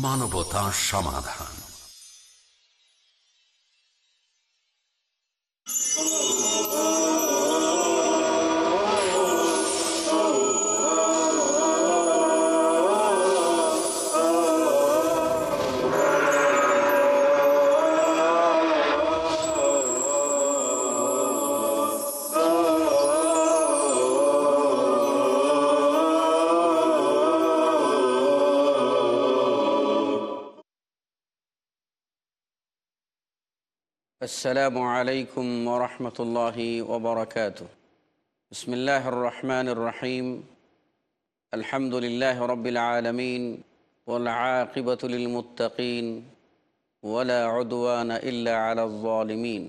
মানবতা সমাধান। السلام عليكم ورحمة الله وبركاته. بسم الله الرحمن الرحيم. الحمد لله رب العالمين والعاقبة للمتقين ولا عدوان إلا على الظالمين.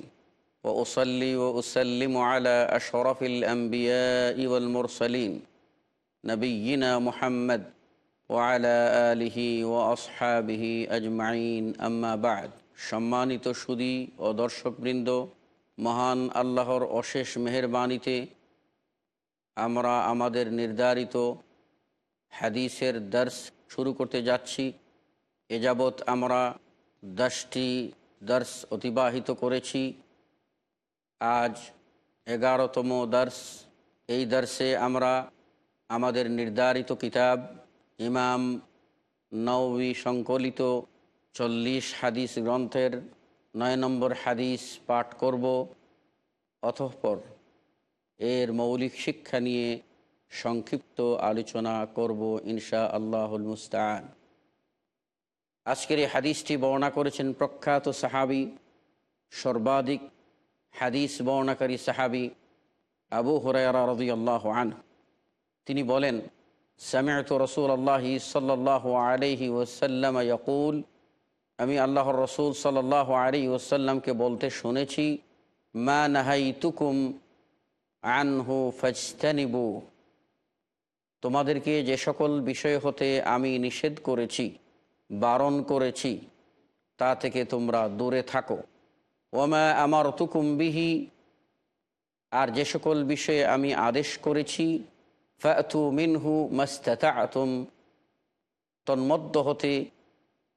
وأصلي وأسلم على أشرف الأنبياء والمرسلين نبينا محمد وعلى آله وأصحابه أجمعين. أما بعد সম্মানিত সুদী ও দর্শকবৃন্দ, মহান আল্লাহর অশেষ মেহরবানিতে আমরা আমাদের নির্ধারিত হাদিসের দর্শ শুরু করতে যাচ্ছি। এ যাবৎ আমরা দশটি দর্শ অতিবাহিত করেছি। আজ এগারোতম দর্শ। এই দর্শে আমরা আমাদের নির্ধারিত কিতাব ইমাম নৌবি সংকলিত চল্লিশ হাদিস গ্রন্থের নয় নম্বর হাদিস পাঠ করব। অতঃপর এর মৌলিক শিক্ষা নিয়ে সংক্ষিপ্ত আলোচনা করব ইনশা আল্লাহুল মুস্তান আজকের এই হাদিসটি বর্ণনা করেছেন প্রখ্যাত সাহাবি, সর্বাধিক হাদিস বর্ণাকারী সাহাবি আবু হরাইরা রদি আল্লাহ আন তিনি বলেন সামিয়ত রসুল আল্লাহি সাল্লাহ আলহি ওসাল্লাম ইয়াকুল আমি আল্লাহর রসুল সাল আলী ওসাল্লামকে বলতে শুনেছি, মা নাহাই তুকুম আনহু ফজতানিবু। তোমাদেরকে যে সকল বিষয় হতে আমি নিষেধ করেছি, বারণ করেছি, তা থেকে তোমরা দূরে থাকো। ওমা আমার তুকুম্বিহি আর যে সকল বিষয়ে আমি আদেশ করেছি, ফাতু মিনহু মস্তা আতুম তন্মধ্য হতে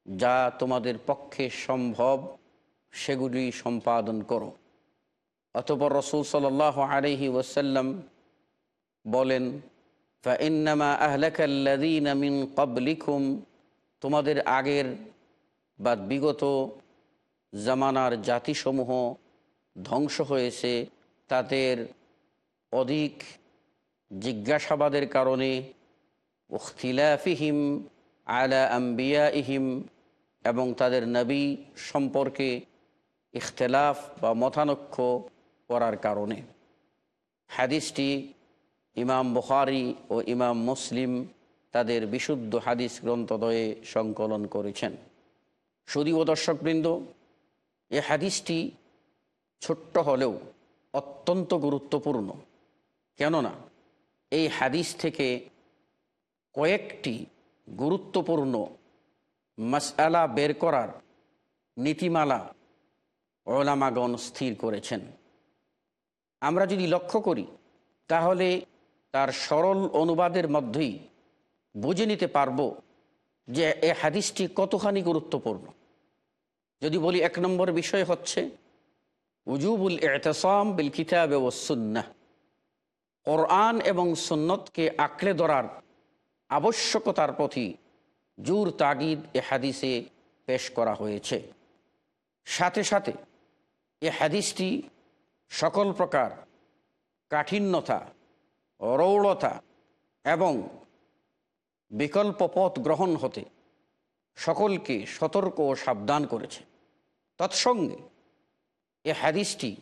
যা তোমাদের পক্ষে সম্ভব, সেগুলি সম্পাদন করো। অতপর রসুল সাল আলহি ওসাল্লাম বলেন, ফাইন্নামা আহলাকাল্লাদিন মিন তোমাদের আগের বা বিগত জামানার জাতিসমূহ ধ্বংস হয়েছে। তাদের অধিক জিজ্ঞাসাবাদের কারণে, উখতিলাফিহিম আলা আম্বিয়া ইহিম এবং তাদের নবী সম্পর্কে ইখতলাফ বা মতানক্ষ করার কারণে। হাদিসটি ইমাম বুখারি ও ইমাম মুসলিম তাদের বিশুদ্ধ হাদিস গ্রন্থদয়ে সংকলন করেছেন। ও দর্শকবৃন্দ, এ হাদিসটি ছোট্ট হলেও অত্যন্ত গুরুত্বপূর্ণ। কেননা, এই হাদিস থেকে কয়েকটি গুরুত্বপূর্ণ মাসআলা বের করার নীতিমালা ওলামাগণ স্থির করেছেন। আমরা যদি লক্ষ্য করি, তাহলে তার সরল অনুবাদের মধ্যেই বুঝে নিতে পারব যে এ হাদিসটি কতখানি গুরুত্বপূর্ণ। যদি বলি, এক নম্বর বিষয় হচ্ছে, উজুবুল এতসাম বিল কিতাব ও সুন্না কোরআন এবং সুন্নতকে আঁকড়ে ধরার আবশ্যকতার প্রতি জোর তাগিদ এ হাদিসে পেশ করা হয়েছে। সাথে সাথে এ হাদিসটি সকল প্রকার কাঠিন্যতা রৌড়তা এবং বিকল্প পথ গ্রহণ হতে সকলকে সতর্ক ও সাবধান করেছে। তৎসঙ্গে এ হাদিসটি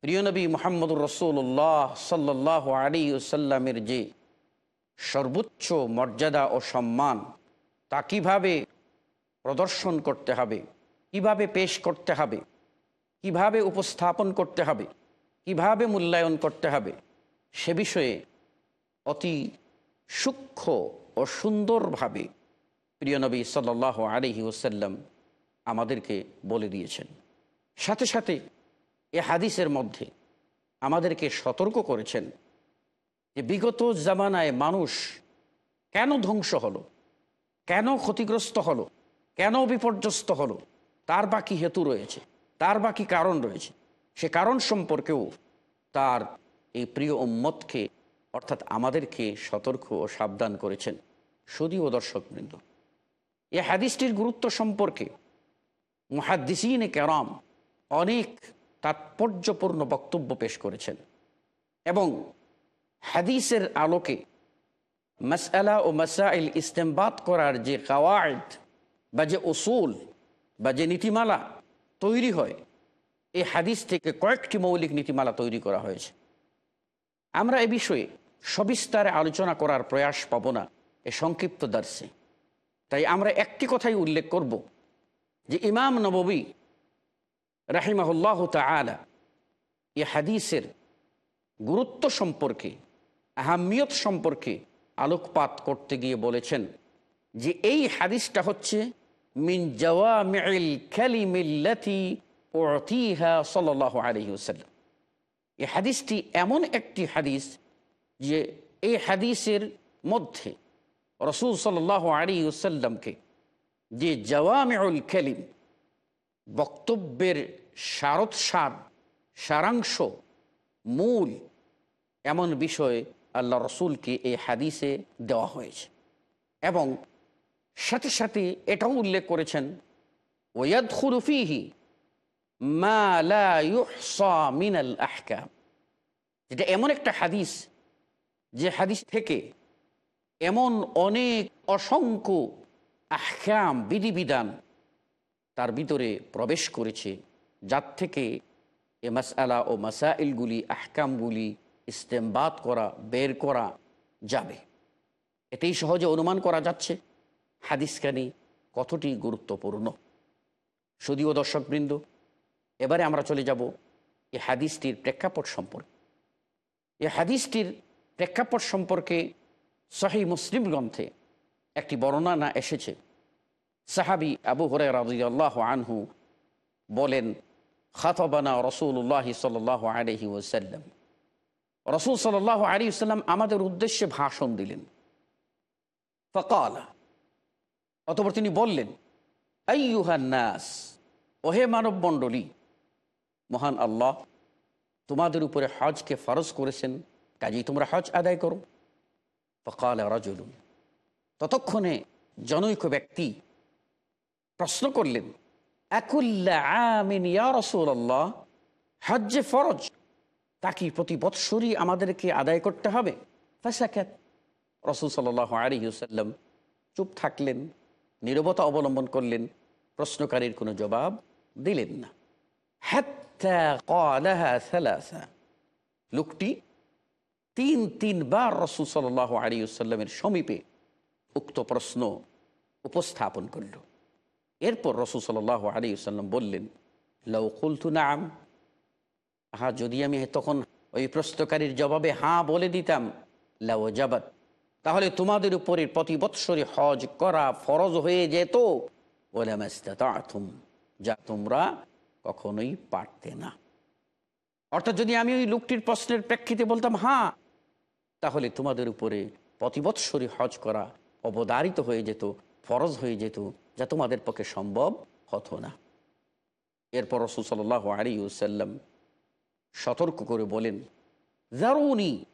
প্রিয়নবী মোহাম্মদুর রসুল্লাহ সাল্লাহ আলী সাল্লামের যে সর্বোচ্চ মর্যাদা ও সম্মান, তা কীভাবে প্রদর্শন করতে হবে? কীভাবে পেশ করতে হবে? কীভাবে উপস্থাপন করতে হবে? কীভাবে মূল্যায়ন করতে হবে? সে বিষয়ে অতি সূক্ষ্ম ও সুন্দরভাবে প্রিয় নবী সাল আলহি ওসাল্লাম আমাদেরকে বলে দিয়েছেন। সাথে সাথে এ হাদিসের মধ্যে আমাদেরকে সতর্ক করেছেন যে বিগত জামানায় মানুষ কেন ধ্বংস হলো? কেন ক্ষতিগ্রস্ত হলো? কেন বিপর্যস্ত হলো? তার বাকি হেতু রয়েছে, তার বাকি কারণ রয়েছে। সে কারণ সম্পর্কেও তার এই প্রিয় উম্মতকে, অর্থাৎ আমাদেরকে সতর্ক ও সাবধান করেছেন। শুধুও দর্শকবৃন্দ। এই হাদিসটির গুরুত্ব সম্পর্কে মুহাদ্দিসিন কেরাম অনেক তাৎপর্যপূর্ণ বক্তব্য পেশ করেছেন। এবং হাদিসের আলোকে মাসআলা ও মাসাইল ইস্তেমবাদ করার যে কাওয়ায়দ বা যে ওসুল বা যে নীতিমালা তৈরি হয়, এই হাদিস থেকে কয়েকটি মৌলিক নীতিমালা তৈরি করা হয়েছে। আমরা এ বিষয়ে সবিস্তারে আলোচনা করার প্রয়াস পাব না, এ সংক্ষিপ্ত দার্সে। তাই আমরা একটি কথাই উল্লেখ করব যে ইমাম নববী রাহিমাহুল্লাহ তালা এ হাদিসের গুরুত্ব সম্পর্কে আহামিয়ত সম্পর্কে আলোকপাত করতে গিয়ে বলেছেন যে এই হাদিসটা হচ্ছে, মিন এই হাদিসটি এমন একটি হাদিস যে এই হাদিসের মধ্যে রসুল সাল্লাহ আলী ওসাল্লামকে যে জওয়ামিউল খেলিম বক্তব্যের সারৎসার, সারাংশ, মূল এমন বিষয় আল্লাহ রসুলকে এই হাদিসে দেওয়া হয়েছে। এবং সাথে সাথে এটাও উল্লেখ করেছেন ওয়াদ খুরুফিহি মিনাল আহকাম। যেটা এমন একটা হাদিস, যে হাদিস থেকে এমন অনেক অসংখ্য আহকাম বিধিবিধান তার ভিতরে প্রবেশ করেছে, যার থেকে এ মাসআলা ও মাসাইলগুলি, আহকামগুলি ইস্তেমবাদ করা, বের করা যাবে। এতেই সহজে অনুমান করা যাচ্ছে হাদিসখানি কতটি গুরুত্বপূর্ণ। যদিও দর্শকবৃন্দ, এবারে আমরা চলে যাব এই হাদিসটির প্রেক্ষাপট সম্পর্কে। এই হাদিসটির প্রেক্ষাপট সম্পর্কে সহি মুসলিম গ্রন্থে একটি বর্ণনা এসেছে। সাহাবি আবু হরে রাজিয়াল্লাহ আনহু বলেন, খাতবানা রসুল্লাহ সাল আলহি ওসাল্লাম রসুল সাল আলী সাল্লাম আমাদের উদ্দেশ্যে ভাষণ দিলেন। ফকাল, অতপর তিনি বললেন নাস ওহে মানব মণ্ডলী মহান আল্লাহ, তোমাদের উপরে হজকে ফরজ করেছেন, কাজেই তোমরা হজ আদায় করো। ফকাল রাজুলুন, ততক্ষণে জনৈক ব্যক্তি প্রশ্ন করলেন, একুল্লা আমিন ইয়া রসুল্লাহ হজ যে ফরজ? তা কি প্রতি বৎসরই আমাদেরকে আদায় করতে হবে। ফাঁসাখ্যাত রসুল সাল আলী সাল্লাম চুপ থাকলেন, নিরবতা অবলম্বন করলেন, প্রশ্নকারীর কোনো জবাব দিলেন না। লোকটি তিন তিনবার রসুল সাল আলী সাল্লামের সমীপে উক্ত প্রশ্ন উপস্থাপন করল। এরপর রসুল সাল আলী সাল্লাম বললেন লৌকুলতু নাম হা যদি আমি তখন ওই প্রশ্নকারীর জবাবে হাঁ বলে দিতাম লাও জাবাত তাহলে তোমাদের উপরে প্রতি বৎসরে হজ করা ফরজ হয়ে যেত। যা তোমরা কখনোই পারতে না। অর্থাৎ যদি আমি ওই লোকটির প্রশ্নের প্রেক্ষিতে বলতাম হ্যাঁ তাহলে তোমাদের উপরে প্রতি প্রতিবৎসরী হজ করা অবদারিত হয়ে যেত, ফরজ হয়ে যেত, যা তোমাদের পক্ষে সম্ভব হতো না। এরপর রসুল সাল আলী সাল্লাম সতর্ক করে বলেন, জারুনি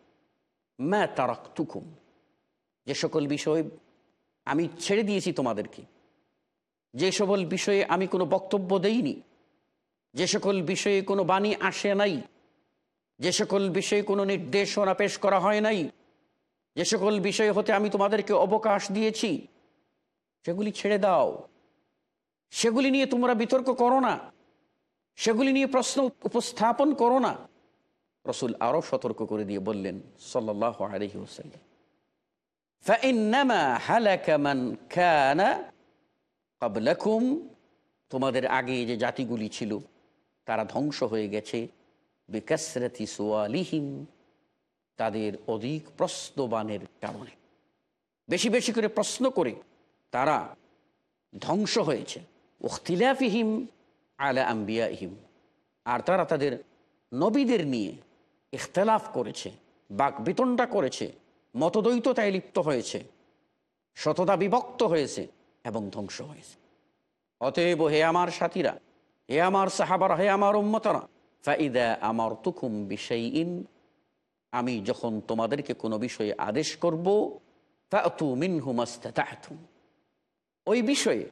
ম্যা তারাক্তুকুম। যে সকল বিষয় আমি ছেড়ে দিয়েছি তোমাদেরকে, যে সকল বিষয়ে আমি কোনো বক্তব্য দেইনি, যে সকল বিষয়ে কোনো বাণী আসে নাই, যে সকল বিষয়ে কোনো নির্দেশনা পেশ করা হয় নাই, যে সকল বিষয় হতে আমি তোমাদেরকে অবকাশ দিয়েছি, সেগুলি ছেড়ে দাও। সেগুলি নিয়ে তোমরা বিতর্ক করো না। সেগুলি নিয়ে প্রশ্ন উপস্থাপন করো না। রসুল আরও সতর্ক করে দিয়ে বললেন সাল্লাহ তোমাদের আগে যে জাতিগুলি ছিল, তারা ধ্বংস হয়ে গেছে, বিকাসরাতি সোয়ালিহিম, তাদের অধিক প্রশ্নবানের কারণে। বেশি বেশি করে প্রশ্ন করে তারা ধ্বংস হয়েছে। ওখতিলাফিহিম আলা আম্বিয়াহিম আর তারা তাদের নবীদের নিয়ে ইখতলাফ করেছে বাক বিতণ্ডা করেছে, মতদ্বৈততায় লিপ্ত হয়েছে শততা বিভক্ত হয়েছে এবং ধ্বংস হয়েছে। অতএব হে আমার সাথীরা, হে আমার সাহাবারা, হে আমার উম্মতরা, ফাইদা আমার তুকুম বিষয় ইন আমি যখন তোমাদেরকে কোনো বিষয়ে আদেশ করব, ফাতু মিনহু মাস্তাতাতুম ওই বিষয়ে,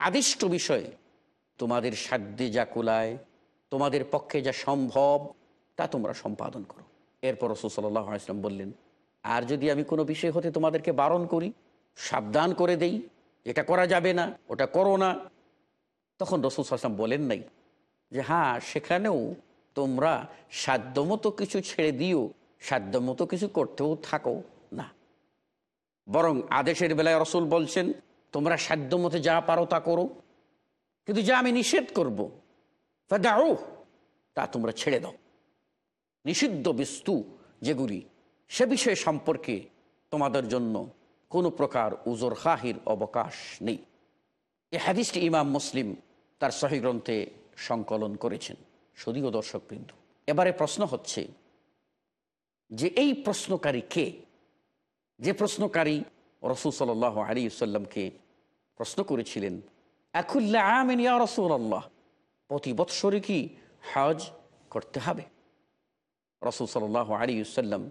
আদিষ্ট বিষয়ে তোমাদের সাধ্যে যা কুলায়, তোমাদের পক্ষে যা সম্ভব, তা তোমরা সম্পাদন করো। এরপর রসুল সাল্লাহ বললেন, আর যদি আমি কোনো বিষয় হতে তোমাদেরকে বারণ করি, সাবধান করে দেই, এটা করা যাবে না, ওটা করো না। তখন রসুল বলেন নাই যে হ্যাঁ সেখানেও তোমরা সাধ্যমতো কিছু ছেড়ে দিও, সাধ্যমতো কিছু করতেও থাকো না। বরং আদেশের বেলায় রসুল বলছেন, তোমরা সাধ্যমতো যা পারো তা করো। কিন্তু যা আমি নিষেধ করব দাও তা তোমরা ছেড়ে দাও। নিষিদ্ধ বস্তু যেগুলি, সে বিষয় সম্পর্কে তোমাদের জন্য কোনো প্রকার উজোর খাহির অবকাশ নেই। এ হাদিসটি ইমাম মুসলিম তার সহি গ্রন্থে সংকলন করেছেন। যদিও দর্শকবৃন্দ এবারে প্রশ্ন হচ্ছে, যে এই প্রশ্নকারী কে? যে প্রশ্নকারী রসুল সাল আলী সাল্লামকে প্রশ্ন করেছিলেন একুল্লা আমিন রসুল আল্লাহ প্রতি বৎসরে কি হজ করতে হবে? রসুল সাল আলী সাল্লাম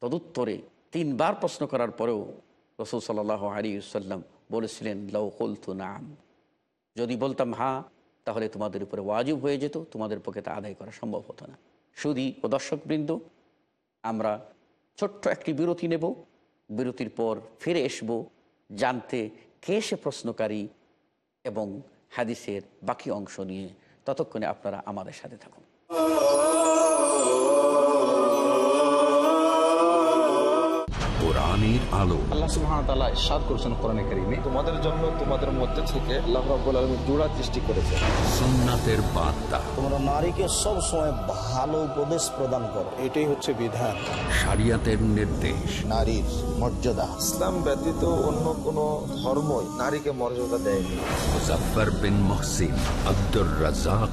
তদুত্তরে তিনবার প্রশ্ন করার পরেও রসুল সাল্লাহ আলী সাল্লাম বলেছিলেন লৌ কলতু নাম যদি বলতাম, হা, তাহলে তোমাদের উপরে ওয়াজিব হয়ে যেত, তোমাদের পক্ষে তা আদায় করা সম্ভব হতো না। শুধু ও দর্শকবৃন্দ, আমরা ছোট্ট একটি বিরতি নেব। বিরতির পর ফিরে আসব জানতে কে সে প্রশ্নকারী এবং হাদিসের বাকি অংশ নিয়ে ততক্ষণে আপনারা আমাদের সাথে থাকুন। কোরআনের আলো। আল্লাহ সুবহানাহু তাআলা ইরশাদ করেছেন কোরআনে কারীমে। তোমাদের জন্য তোমাদের মধ্যে থেকে আল্লাহ রাব্বুল আলামিন জোড়া সৃষ্টি করেছে সুন্নাতের বার্তা। তোমরা নারীকে সব সময় ভালো উপদেশ প্রদান করো। এটাই হচ্ছে বিধান। শরিয়াতের নির্দেশ। নারীর মর্যাদা। ইসলাম ব্যতীত অন্য কোন ধর্মই নারীকে মর্যাদা দেয়নি। Mujaffar bin Mohsin Abdur Razzak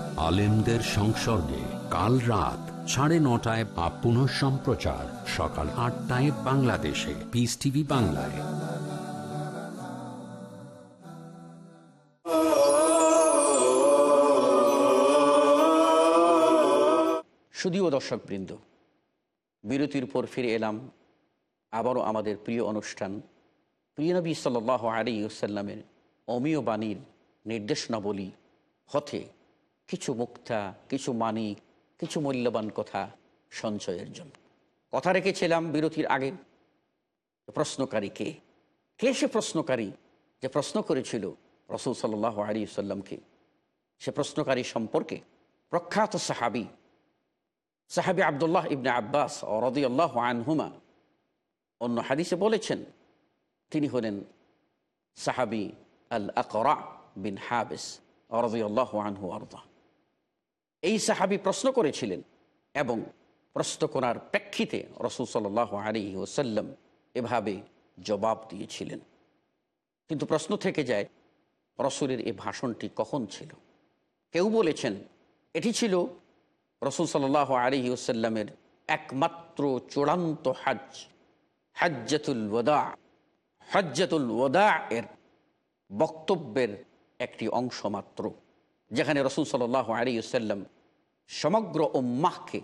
আলেমদের সংসর্গে কাল রাত সাড়ে নটায় বা পুনঃ সম্প্রচার সকাল আটটায় বাংলাদেশে। পিস টিভি বাংলায়। শুধুও দর্শকবৃন্দ, বিরতির পর ফিরে এলাম আবারও আমাদের প্রিয় অনুষ্ঠান প্রিয় নবী সাল আলী সাল্লামের অমীয় বাণীর নির্দেশনাবলী হতে কিছু মুক্তা, কিছু মানিক, কিছু মূল্যবান কথা সঞ্চয়ের জন্য। কথা রেখেছিলাম বিরতির আগে প্রশ্নকারী কে? কে সে প্রশ্নকারী যে প্রশ্ন করেছিল রসুল সাল্লাহ আলী সাল্লামকে সে প্রশ্নকারী সম্পর্কে প্রখ্যাত সাহাবি সাহাবি আবদুল্লাহ ইবনে আব্বাস ও রদিয়াল্লাহ আনহুমা, অন্য হাদিসে বলেছেন, তিনি হলেন সাহাবি আল আকরা বিন হাবিস রদিয়াল্লাহ আনহু আর্দা। এই সাহাবি প্রশ্ন করেছিলেন এবং প্রশ্ন করার প্রেক্ষিতে রসুল সাল্লাহ আলী ওসাল্লাম এভাবে জবাব দিয়েছিলেন। কিন্তু প্রশ্ন থেকে যায়, রসুলের এই ভাষণটি কখন ছিল? কেউ বলেছেন, এটি ছিল রসুল সাল্লাহ আলী ওসাল্লামের একমাত্র চূড়ান্ত হাজ হাজ্জাতুল ওদা হজ্জাতুল ওদা এর বক্তব্যের একটি অংশ মাত্র। যেখানে রসুল সাল্লাহ আলী সমগ্র উম্মাহকে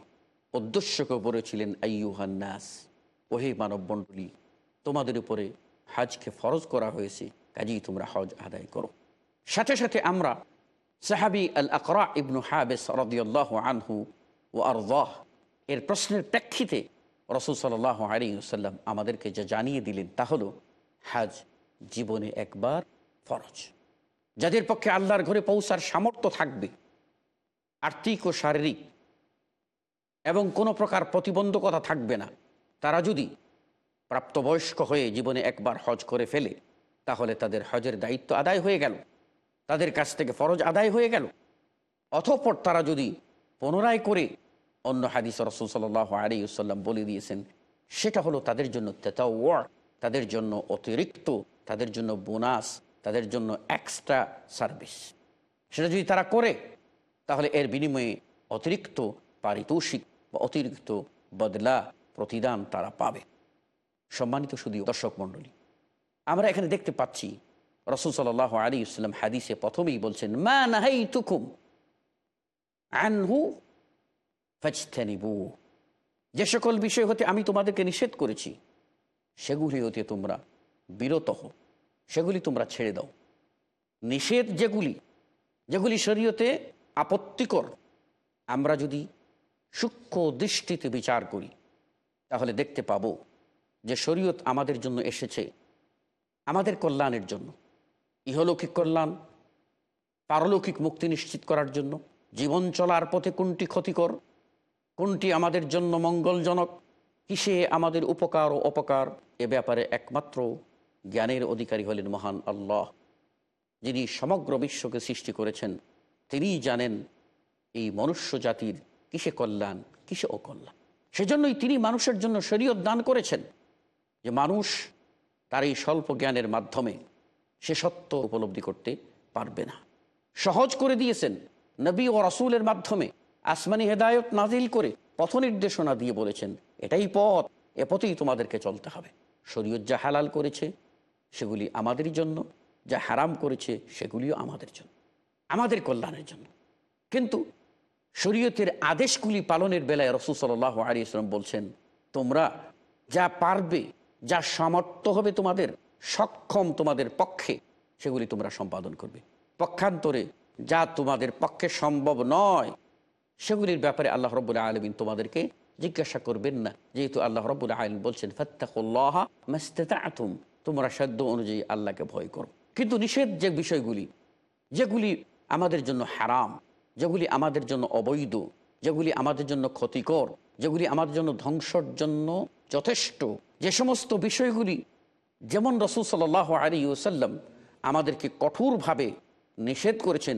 উদ্দেশ্য করে বলেছিলেন আইয়ুহান্নাস ওহে মানব মণ্ডলী তোমাদের উপরে হাজকে ফরজ করা হয়েছে, কাজেই তোমরা হজ আদায় করো। সাথে সাথে আমরা সাহাবি আল আকরা ইবনু হাবেস রদিয়াল্লাহ আনহু ও আরদাহ, এর প্রশ্নের প্রেক্ষিতে রসুল সাল্লাহ আলী সাল্লাম আমাদেরকে যা জানিয়ে দিলেন তা হলো, হাজ জীবনে একবার ফরজ। যাদের পক্ষে আল্লাহর ঘরে পৌঁছার সামর্থ্য থাকবে, আর্থিক ও শারীরিক, এবং কোনো প্রকার প্রতিবন্ধকতা থাকবে না, তারা যদি প্রাপ্তবয়স্ক হয়ে জীবনে একবার হজ করে ফেলে, তাহলে তাদের হজের দায়িত্ব আদায় হয়ে গেল, তাদের কাছ থেকে ফরজ আদায় হয়ে গেল। অথপর তারা যদি পুনরায় করে, অন্য হাদিস রসুল সাল্লাহ আলিউসাল্লাম বলে দিয়েছেন, সেটা হলো তাদের জন্য তেতাওয়ার, তাদের জন্য অতিরিক্ত, তাদের জন্য বোনাস তাদের জন্য এক্সট্রা সার্ভিস সেটা যদি তারা করে, তাহলে এর বিনিময়ে অতিরিক্ত পারিতোষিক বা অতিরিক্ত বদলা প্রতিদান তারা পাবে। সম্মানিত শুধু দর্শক মণ্ডলী, আমরা এখানে দেখতে পাচ্ছি রসুল সাল আলী ইসলাম হাদিসে প্রথমেই বলছেন, মা নাহাই তুকুম যে সকল বিষয় হতে আমি তোমাদেরকে নিষেধ করেছি, সেগুলি হতে তোমরা বিরত হও। সেগুলি তোমরা ছেড়ে দাও। নিষেধ যেগুলি যেগুলি শরীয়তে আপত্তিকর, আমরা যদি সূক্ষ্ম দৃষ্টিতে বিচার করি, তাহলে দেখতে পাব যে শরীয়ত আমাদের জন্য এসেছে, আমাদের কল্যাণের জন্য, ইহলৌকিক কল্যাণ, পারলৌকিক মুক্তি নিশ্চিত করার জন্য, জীবন চলার পথে কোনটি ক্ষতিকর, কোনটি আমাদের জন্য মঙ্গলজনক, কিসে আমাদের উপকার ও অপকার, এ ব্যাপারে একমাত্র জ্ঞানের অধিকারী হলেন মহান আল্লাহ। যিনি সমগ্র বিশ্বকে সৃষ্টি করেছেন, তিনিই জানেন এই মনুষ্য জাতির কিসে কল্যাণ, কিসে অকল্যাণ। সেজন্যই তিনি মানুষের জন্য শরীয়ত দান করেছেন যে মানুষ তার এই স্বল্প জ্ঞানের মাধ্যমে সে সত্য উপলব্ধি করতে পারবে না। সহজ করে দিয়েছেন নবী ও রসুলের মাধ্যমে আসমানি হেদায়ত নাজিল করে পথ নির্দেশনা দিয়ে বলেছেন, এটাই পথ, এ পথেই তোমাদেরকে চলতে হবে। শরীয়ত যা হালাল করেছে সেগুলি আমাদেরই জন্য, যা হারাম করেছে সেগুলিও আমাদের জন্য, আমাদের কল্যাণের জন্য। কিন্তু শরীয়তের আদেশগুলি পালনের বেলায় রসুল সাল্লাহ আলী ইসলাম বলছেন, তোমরা যা পারবে, যা সামর্থ্য হবে তোমাদের, সক্ষম তোমাদের পক্ষে, সেগুলি তোমরা সম্পাদন করবে। পক্ষান্তরে যা তোমাদের পক্ষে সম্ভব নয়, সেগুলির ব্যাপারে আল্লাহ রব্বুল আলমিন তোমাদেরকে জিজ্ঞাসা করবেন না। যেহেতু আল্লাহ রব্বুল আলম বলছেন, ফত্তাকুল্লাহ মাস্তাতুম তোমরা সাধ্য অনুযায়ী আল্লাহকে ভয় করো। কিন্তু নিষেধ যে বিষয়গুলি, যেগুলি আমাদের জন্য হারাম, যেগুলি আমাদের জন্য অবৈধ, যেগুলি আমাদের জন্য ক্ষতিকর, যেগুলি আমাদের জন্য ধ্বংসর জন্য যথেষ্ট, যে সমস্ত বিষয়গুলি যেমন রসুল সাল্লাহ আলী ওসাল্লাম আমাদেরকে কঠোরভাবে নিষেধ করেছেন,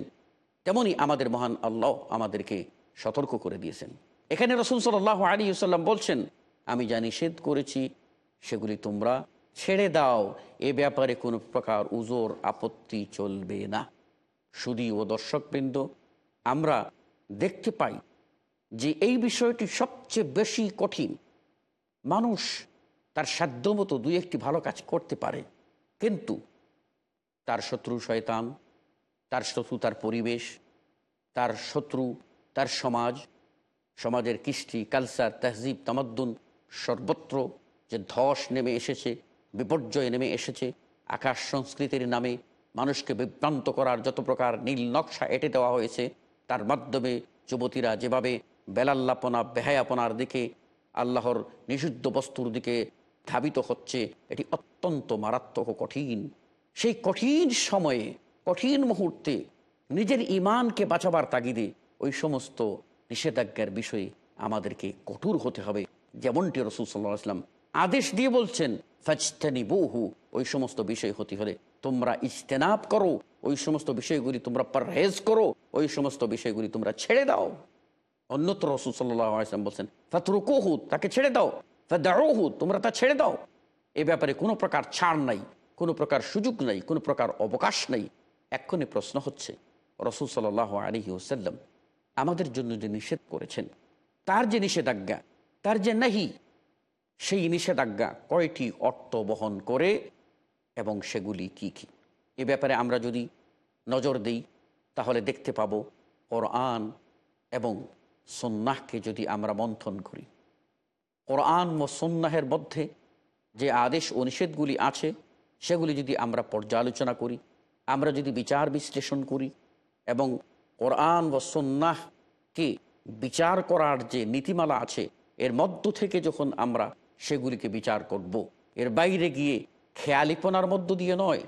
তেমনি আমাদের মহান আল্লাহ আমাদেরকে সতর্ক করে দিয়েছেন। এখানে রসুল সাল্লাহ আলী ওসাল্লাম বলছেন, আমি যা নিষেধ করেছি, সেগুলি তোমরা ছেড়ে দাও। এ ব্যাপারে কোনো প্রকার উজোর আপত্তি চলবে না। সুদী ও দর্শকবৃন্দ, আমরা দেখতে পাই যে এই বিষয়টি সবচেয়ে বেশি কঠিন। মানুষ তার সাধ্যমতো দুই একটি ভালো কাজ করতে পারে, কিন্তু তার শত্রু শয়তান, তার শত্রু তার পরিবেশ, তার শত্রু তার সমাজ, সমাজের কৃষ্টি, কালচার, তহজিব, তামাদ্দুন সর্বত্র যে ধস নেমে এসেছে বিপর্যয় নেমে এসেছে। আকাশ সংস্কৃতির নামে মানুষকে বিভ্রান্ত করার যত প্রকার নীল নকশা এঁটে দেওয়া হয়েছে, তার মাধ্যমে যুবতীরা যেভাবে বেলাল্লাপনা, বেহায়াপনার দিকে, আল্লাহর নিষিদ্ধ বস্তুর দিকে ধাবিত হচ্ছে, এটি অত্যন্ত মারাত্মক ও কঠিন। সেই কঠিন সময়ে, কঠিন মুহূর্তে নিজের ইমানকে বাঁচাবার তাগিদে ওই সমস্ত নিষেধাজ্ঞার বিষয়ে আমাদেরকে কঠোর হতে হবে, যেমনটি রসুল সাল্লাহ আসলাম আদেশ দিয়ে বলছেন ফাজতানি বহু ওই সমস্ত বিষয় হতে হলে তোমরা ইজতেনাব করো, ওই সমস্ত বিষয়গুলি তোমরা পরহেজ করো, ওই সমস্ত বিষয়গুলি তোমরা ছেড়ে দাও। অন্যত্র রসুল সাল্লাহ আসলাম বলছেন, ফাতরুকুহু, তাকে ছেড়ে দাও। ফাদাহু তোমরা তা ছেড়ে দাও। এ ব্যাপারে কোনো প্রকার ছাড় নাই, কোনো প্রকার সুযোগ নাই, কোনো প্রকার অবকাশ নাই। এক্ষণে প্রশ্ন হচ্ছে, রসুল সাল্লাহ আলী ওসাল্লাম আমাদের জন্য যে নিষেধ করেছেন, তার যে নিষেধাজ্ঞা, তার যে নাহি সেই নিষেধাজ্ঞা কয়টি অর্থ বহন করে এবং সেগুলি কি কি? এ ব্যাপারে আমরা যদি নজর দিই, তাহলে দেখতে পাব কোরআন এবং সন্ন্যাহকে যদি আমরা মন্থন করি। কোরআন ও সন্ন্যাহের মধ্যে যে আদেশ ও নিষেধগুলি আছে, সেগুলি যদি আমরা পর্যালোচনা করি, আমরা যদি বিচার বিশ্লেষণ করি এবং কোরআন ও সন্ন্যাহকে বিচার করার যে নীতিমালা আছে, এর মধ্য থেকে যখন আমরা সেগুলিকে বিচার করব। এর বাইরে গিয়ে খেয়ালিপনার মধ্য দিয়ে নয়,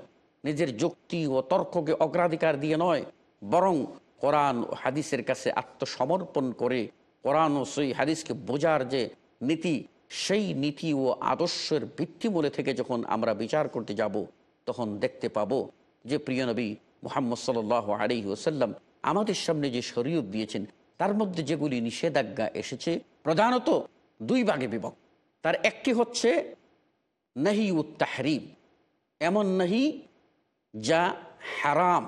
নিজের যুক্তি ও তর্ককে অগ্রাধিকার দিয়ে নয়, বরং কোরআন ও হাদিসের কাছে আত্মসমর্পণ করে কোরআন ও সেই হাদিসকে বোঝার যে নীতি, সেই নীতি ও আদর্শের ভিত্তিমূলে থেকে যখন আমরা বিচার করতে যাব, তখন দেখতে পাব যে প্রিয় নবী মোহাম্মদ সাল আলী ওসাল্লাম আমাদের সামনে যে শরীয়ত দিয়েছেন, তার মধ্যে যেগুলি নিষেধাজ্ঞা এসেছে, প্রধানত দুই ভাগে বিভক্ত তার একটি হচ্ছে নাহি উত্তাহরিম এমন নাহি যা হারাম,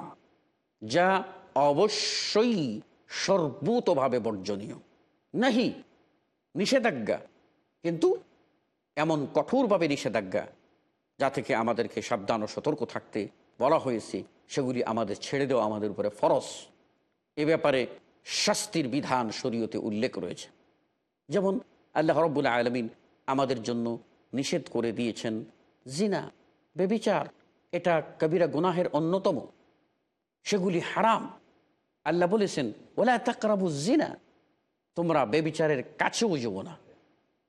যা অবশ্যই সর্বতভাবে বর্জনীয়। নাহি নিষেধাজ্ঞা, কিন্তু এমন কঠোরভাবে নিষেধাজ্ঞা যা থেকে আমাদেরকে সাবধান ও সতর্ক থাকতে বলা হয়েছে, সেগুলি আমাদের ছেড়ে দেওয়া আমাদের উপরে ফরস এ ব্যাপারে শাস্তির বিধান শরীয়তে উল্লেখ রয়েছে। যেমন আল্লাহ রব্বুল আলমিন আমাদের জন্য নিষেধ করে দিয়েছেন। জিনা, বেবিচার, এটা কবিরা গুনাহের অন্যতম। সেগুলি হারাম। আল্লাহ বলেছেন, ওলা তাকরাবু জিনা, তোমরা বেবিচারের কাছেও যেও না।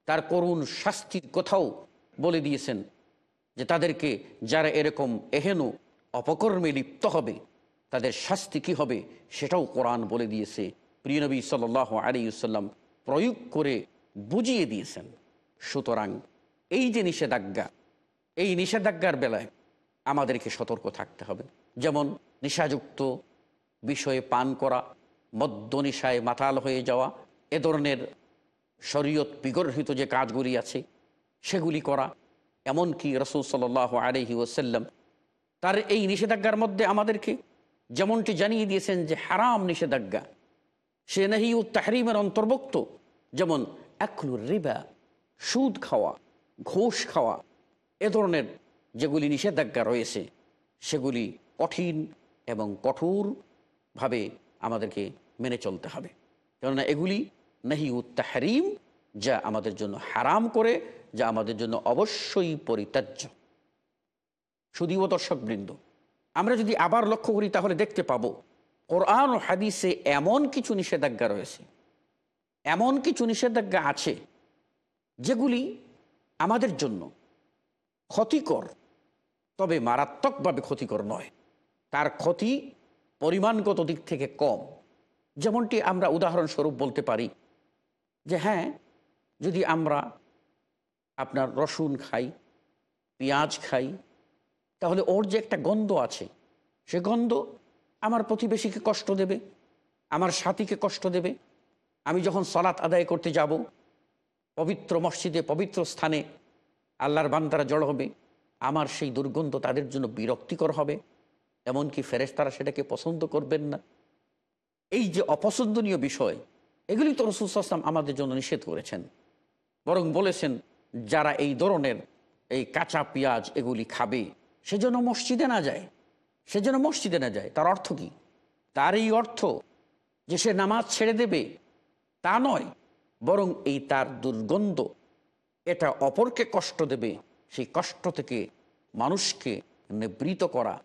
তার করুণ শাস্তির কথাও বলে দিয়েছেন যে তাদেরকে যারা এরকম এহেন অপকর্মে লিপ্ত হবে, তাদের শাস্তি কি হবে সেটাও কোরআন বলে দিয়েছে। প্রিয়নবী সাল আলিউসাল্লাম প্রয়োগ করে বুঝিয়ে দিয়েছেন। সুতরাং এই যে নিষেধাজ্ঞা, এই নিষেধাজ্ঞার বেলায় আমাদেরকে সতর্ক থাকতে হবে। যেমন নিশাযুক্ত বিষয়ে পান করা, মদ্য নিশায় মাতাল হয়ে যাওয়া, এ ধরনের শরীয়ত বিগর্হিত যে কাজগুলি আছে, সেগুলি করা, এমনকি রসুল সাল আলহি ওসাল্লাম তার এই নিষেধাজ্ঞার মধ্যে আমাদেরকে যেমনটি জানিয়ে দিয়েছেন যে হারাম নিষেধাজ্ঞা, সে নাহি ও তাহরিমের অন্তর্ভুক্ত, যেমন একলুর রিবা সুদ খাওয়া, ঘোষ খাওয়া, এ ধরনের যেগুলি নিষেধাজ্ঞা রয়েছে, সেগুলি কঠিন এবং কঠোরভাবে আমাদেরকে মেনে চলতে হবে। কেননা এগুলি নাহি তাহরিম, যা আমাদের জন্য হারাম করে, যা আমাদের জন্য অবশ্যই পরিত্যাজ্য। শুধুও দর্শকবৃন্দ, আমরা যদি আবার লক্ষ্য করি, তাহলে দেখতে পাবো, কোরআন হাদিসে এমন কিছু নিষেধাজ্ঞা রয়েছে। এমন কিছু নিষেধাজ্ঞা আছে যেগুলি আমাদের জন্য ক্ষতিকর, তবে মারাত্মকভাবে ক্ষতিকর নয়। তার ক্ষতি পরিমাণগত দিক থেকে কম। যেমনটি আমরা উদাহরণস্বরূপ বলতে পারি যে হ্যাঁ যদি আমরা আপনার রসুন খাই, পেঁয়াজ খাই, তাহলে ওর যে একটা গন্ধ আছে, সে গন্ধ আমার প্রতিবেশীকে কষ্ট দেবে, আমার সাথীকে কষ্ট দেবে। আমি যখন সলাৎ আদায় করতে যাব পবিত্র মসজিদে, পবিত্র স্থানে আল্লাহর বান্দারা জড় হবে। আমার সেই দুর্গন্ধ তাদের জন্য বিরক্তিকর হবে। এমনকি ফেরেশতারা সেটাকে পছন্দ করবেন না। এই যে অপছন্দনীয় বিষয়, এগুলি তো রসুল আসলাম আমাদের জন্য নিষেধ করেছেন। বরং বলেছেন, যারা এই ধরনের এই কাঁচা পেঁয়াজ এগুলি খাবে সেজন্য মসজিদে না যায়। সেজন্য মসজিদে না যায়। তার অর্থ কি? তার এই অর্থ যে সে নামাজ ছেড়ে দেবে, তা নয়। বরং এই তার দুর্গন্ধ এটা অপরকে কষ্ট দেবে, সেই কষ্ট থেকে মানুষকে নিবৃত করা।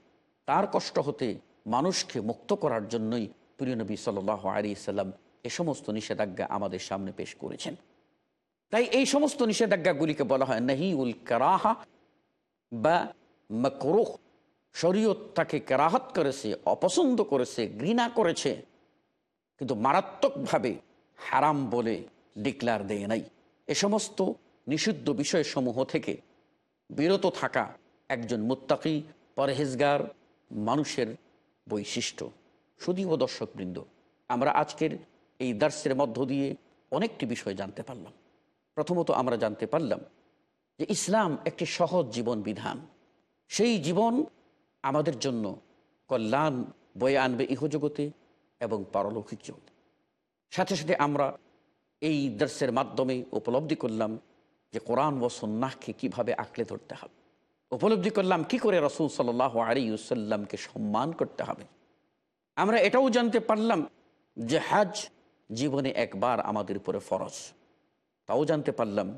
তার কষ্ট হতে মানুষকে মুক্ত করার জন্যই প্রিয় নবী সাল আলী সাল্লাম এ সমস্ত নিষেধাজ্ঞা আমাদের সামনে পেশ করেছেন। তাই এই সমস্ত নিষেধাজ্ঞাগুলিকে বলা হয় নাহি উল কারাহা বা মকরুহ। শরীয়ত তাকে কেরাহাত করেছে, অপছন্দ করেছে, ঘৃণা করেছে। কিন্তু মারাত্মকভাবে হারাম বলে ডিক্লার দেয় নাই। এ সমস্ত নিষিদ্ধ বিষয়সমূহ থেকে বিরত থাকা একজন মুত্তাকি, পরহেজগার, মানুষের বৈশিষ্ট্য। শুধুও দর্শকবৃন্দ, আমরা আজকের এই দার্সের মধ্য দিয়ে অনেকটি বিষয় জানতে পারলাম। প্রথমত আমরা জানতে পারলাম যে ইসলাম একটি সহজ জীবন বিধান। সেই জীবন আমাদের জন্য কল্যাণ বয়ে আনবে ইহজগতে এবং পারলৌকিক জগতে সাথে সাথে আমরা এই দর্শের মাধ্যমে উপলব্ধি করলাম যে কোরআন ও সন্ন্যাহকে কীভাবে আঁকলে ধরতে হবে। উপলব্ধি করলাম কি করে রসুল সাল আলী সাল্লামকে সম্মান করতে হবে। আমরা এটাও জানতে পারলাম যে হাজ জীবনে একবার আমাদের উপরে ফরজ। তাও জানতে পারলাম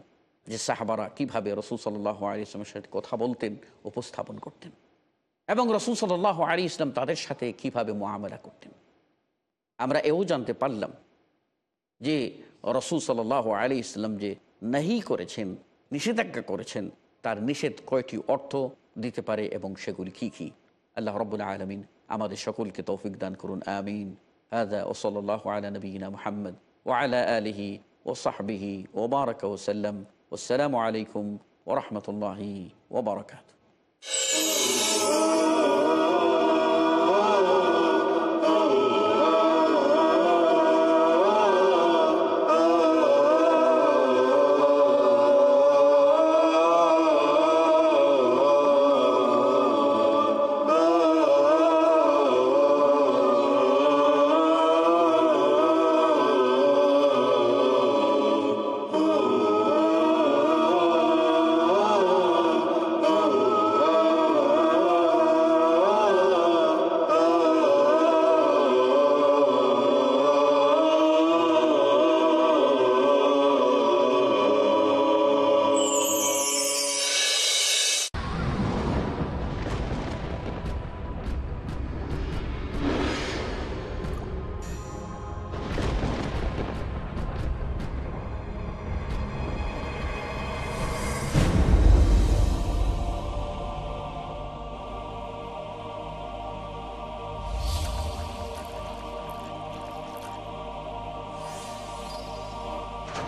যে সাহাবারা কীভাবে রসুল সাল্লাহ আলী ইসলামের সাথে কথা বলতেন, উপস্থাপন করতেন এবং রসুল সাল্লাহ আলী ইসলাম তাদের সাথে কীভাবে মোয়ামেলা করতেন। আমরা এও জানতে পারলাম যে রসুল সাল্লাহ আলী ইসলাম যে নাহি করেছেন, নিষেধাজ্ঞা করেছেন, তার নিষেধ কয়টি অর্থ দিতে পারে এবং সেগুলি কি কি? আল্লাহ রবুল্লা আলমিন আমাদের সকলকে তৌফিক দান করুন, আমিন। হাদা ও সাল্লাহ আলা নবীনা মোহাম্মদ ও আলা আলহি ও সাহবিহি ওবারক ওসাল্লাম ওসালামু আলাইকুম ওরহমতুল্লাহি ওবরকাত Oh